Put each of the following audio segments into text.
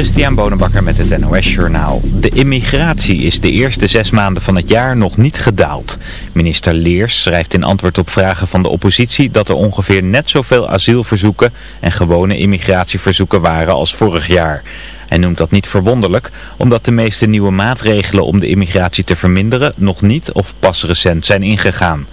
Christian Bonenbakker met het NOS Journaal. De immigratie is de eerste zes maanden van het jaar nog niet gedaald. Minister Leers schrijft in antwoord op vragen van de oppositie dat er ongeveer net zoveel asielverzoeken en gewone immigratieverzoeken waren als vorig jaar. Hij noemt dat niet verwonderlijk, omdat de meeste nieuwe maatregelen om de immigratie te verminderen nog niet of pas recent zijn ingegaan.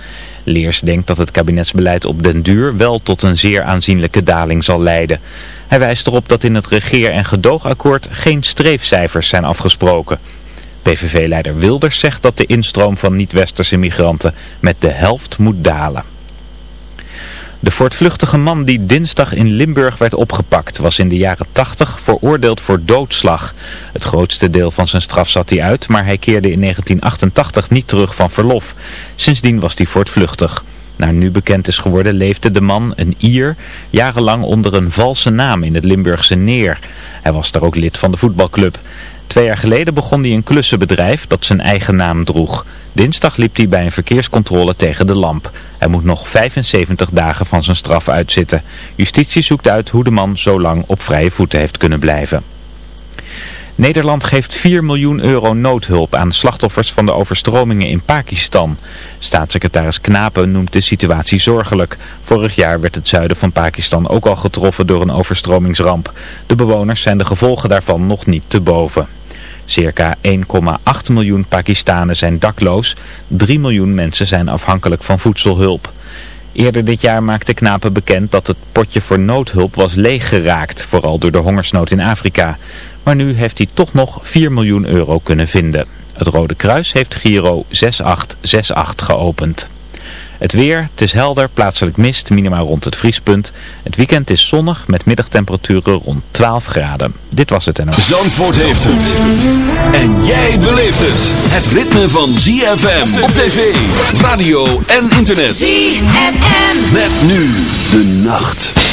Leers denkt dat het kabinetsbeleid op den duur wel tot een zeer aanzienlijke daling zal leiden. Hij wijst erop dat in het regeer- en gedoogakkoord geen streefcijfers zijn afgesproken. PVV-leider Wilders zegt dat de instroom van niet-westerse migranten met de helft moet dalen. De voortvluchtige man die dinsdag in Limburg werd opgepakt was in de jaren 80 veroordeeld voor doodslag. Het grootste deel van zijn straf zat hij uit, maar hij keerde in 1988 niet terug van verlof. Sindsdien was hij voortvluchtig. Naar nu bekend is geworden leefde de man, een Ier, jarenlang onder een valse naam in het Limburgse Neer. Hij was daar ook lid van de voetbalclub. Twee jaar geleden begon hij een klussenbedrijf dat zijn eigen naam droeg. Dinsdag liep hij bij een verkeerscontrole tegen de lamp. Hij moet nog 75 dagen van zijn straf uitzitten. Justitie zoekt uit hoe de man zo lang op vrije voeten heeft kunnen blijven. Nederland geeft 4 miljoen euro noodhulp aan slachtoffers van de overstromingen in Pakistan. Staatssecretaris Knapen noemt de situatie zorgelijk. Vorig jaar werd het zuiden van Pakistan ook al getroffen door een overstromingsramp. De bewoners zijn de gevolgen daarvan nog niet te boven. Circa 1,8 miljoen Pakistanen zijn dakloos. 3 miljoen mensen zijn afhankelijk van voedselhulp. Eerder dit jaar maakte Knapen bekend dat het potje voor noodhulp was leeggeraakt, vooral door de hongersnood in Afrika. Maar nu heeft hij toch nog 4 miljoen euro kunnen vinden. Het Rode Kruis heeft Giro 6868 geopend. Het weer, het is helder, plaatselijk mist, minimaal rond het vriespunt. Het weekend is zonnig met middagtemperaturen rond 12 graden. Dit was het en Zandvoort heeft het. En jij beleeft het. Het ritme van ZFM op tv, radio en internet. ZFM. Met nu de nacht.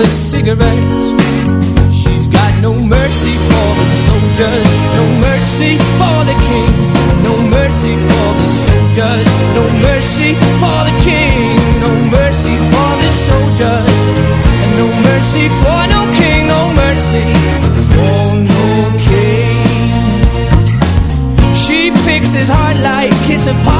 endless cigarettes. She's got no mercy for the soldiers, no mercy for the king, no mercy for the soldiers, no mercy for the king, no mercy for the soldiers, and no mercy for no king, no mercy for no king. She picks his heart like kiss a pie.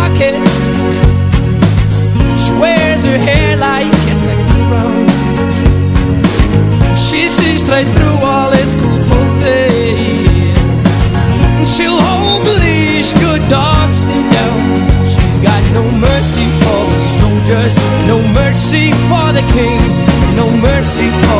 before.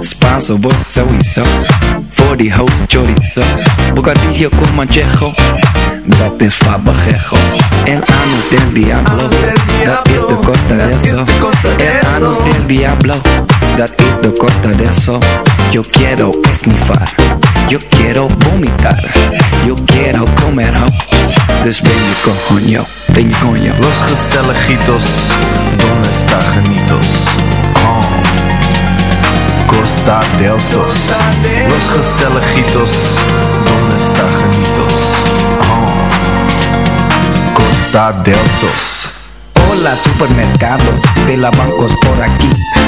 Spanso, vos sowieso. Voor die host chorizo. Bocadillo con manchejo. Dat is fabajejo. El anus del diablo. Dat is de costa de eso. El anus del diablo. Dat is de costa de eso. Yo quiero esnifar. Yo quiero vomitar. Yo quiero comer ho. Dus ben je coño. Ben je coño. Los gezelligitos, donde está genitos? Oh. Costa del Sos. Los gezelligitos, donde está genitos? Oh. Costa del Sos. Hola supermercado de la bancos por aquí.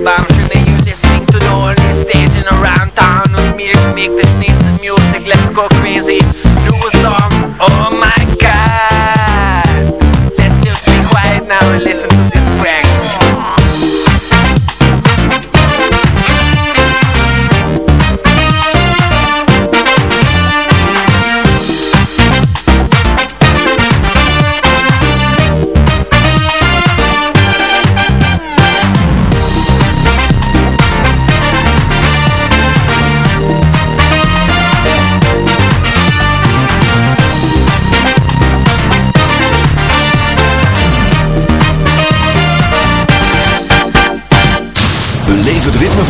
Fredo Bamshin and you're listening to the only station around town with me to make this nice music. Let's go crazy.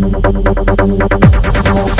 Ritme van Zandvoort. ZFM. Pretty looking road, I try to hope the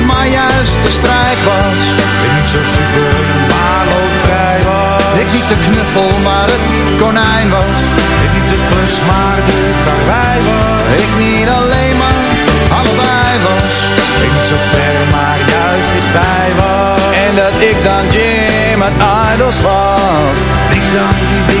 maar juist de strijd was. Ik niet zo super, maar loodvrij was. Ik niet de knuffel, maar het konijn was. Ik niet de klus, maar de karwei was. Ik niet alleen, maar allebei was. Ik niet zo ver, maar juist dichtbij was. En dat ik dan Jim uit Idols was. Ik dan die